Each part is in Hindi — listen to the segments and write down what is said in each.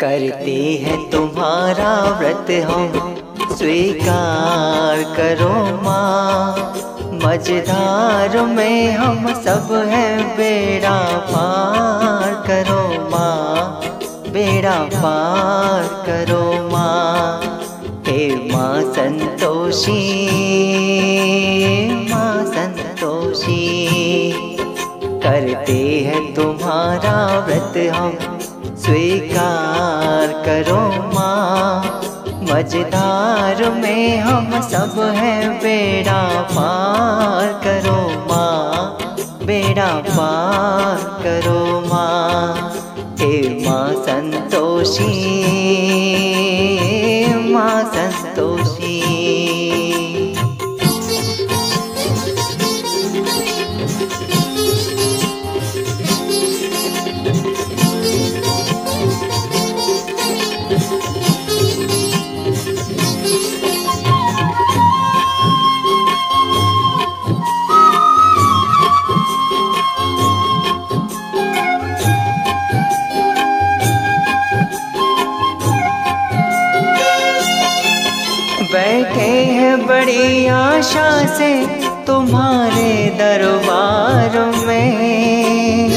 करते हैं तुम्हारा व्रत हम। स्वीकार करो माँ, मझधार में हम सब हैं बेड़ा पार करो माँ, बेड़ा पार करो माँ। हे माँ संतोषी माँ संतोषी, करते हैं तुम्हारा व्रत हम। स्वीकार करो माँ। मज़ेदार में हम सब हैं बेड़ा पार करो माँ। बेड़ा पार करो माँ। हे माँ संतोषी माँ संतोषी। बैठे हैं बड़ी आशा से तुम्हारे दरबार में।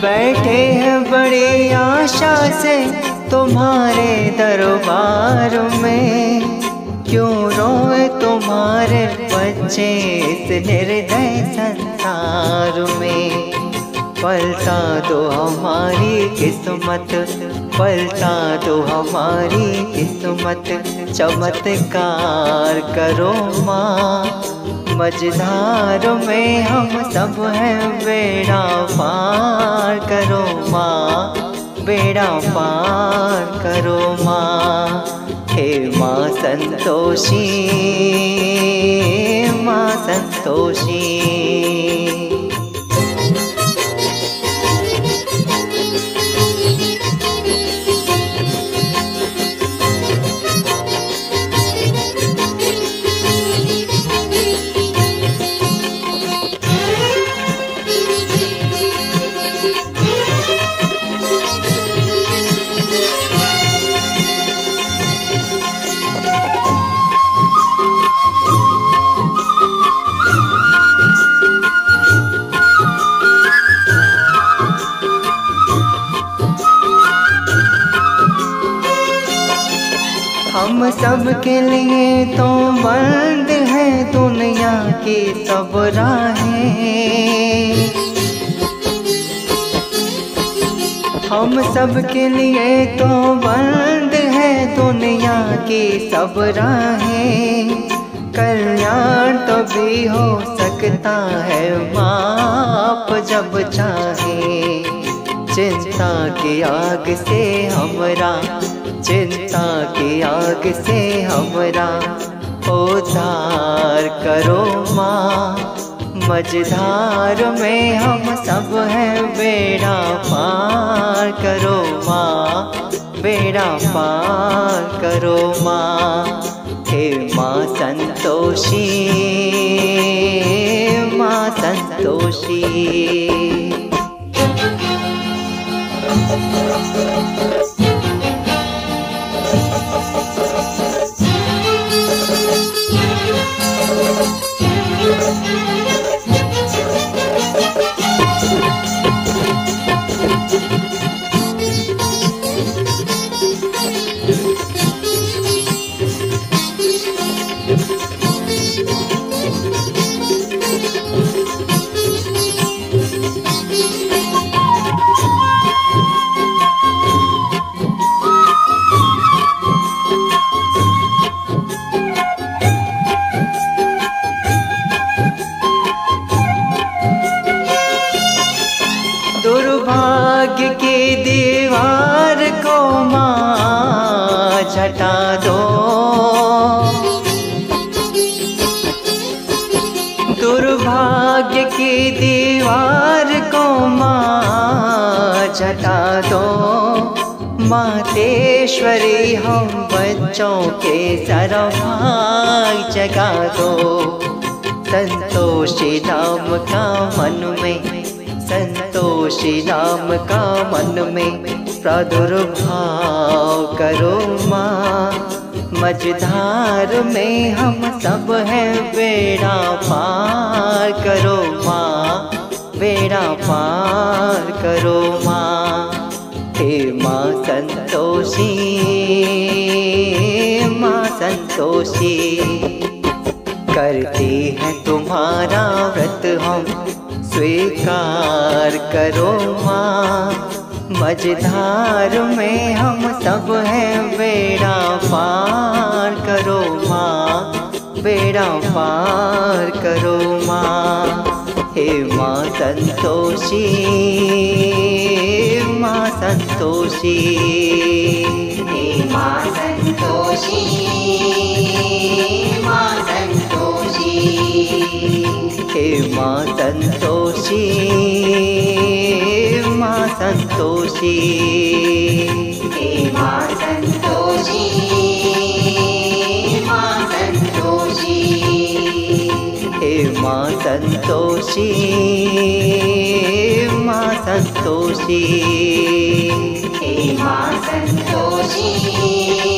बैठे हैं बड़ी आशा से तुम्हारे दरबार में। क्यों रोए तुम्हारे बच्चे इस निर्दय संसार में? पलता दो हमारी किस्मत पलटा दो हमारी किस्मत चमत्कार करो माँ। मझधार में हम सब हैं बेड़ा पार करो माँ, बेड़ा पार करो माँ। हे माँ संतोषी माँ संतोषी। हम सब के लिए तो बंद है दुनिया के सब राहें। हम सब के लिए तो बंद है दुनिया के सब राहें। कल्याण तो भी हो सकता है, माप जब चाहे। चिंता की आग से हमरा, चिंता की आग से हमरा। उद्धार करो माँ, मझधार में हम सब हैं बेड़ा पार करो माँ, बेड़ा पार करो माँ। हे माँ संतोषी माँ संतोषी। Thank you. दीवार को माँ झटा दो। दुर्भाग्य की दीवार को माँ झटा दो। मातेश्वरी, हम बच्चों के सरभाग जगा दो। संतोषी राम का मन में संतोष नाम का मन में प्रादुर्भाव करो माँ। मझधार में हम सब हैं बेड़ा पार करो माँ। बेड़ा पार करो माँ। हे माँ संतोषी माँ संतोषी। करते हैं तुम्हारा व्रत हम। स्वीकार करो माँ, मझधार में हम सब हैं बेड़ा पार करो माँ, बेड़ा पार करो माँ। हे माँ संतोषी माँ संतोषी। हे माँ संतोषी। संतोषी माँ संतोषी। माँ संतोषी माँ संतोषी। हे माँ संतोषी माँ संतोषी। हे माँ संतोषी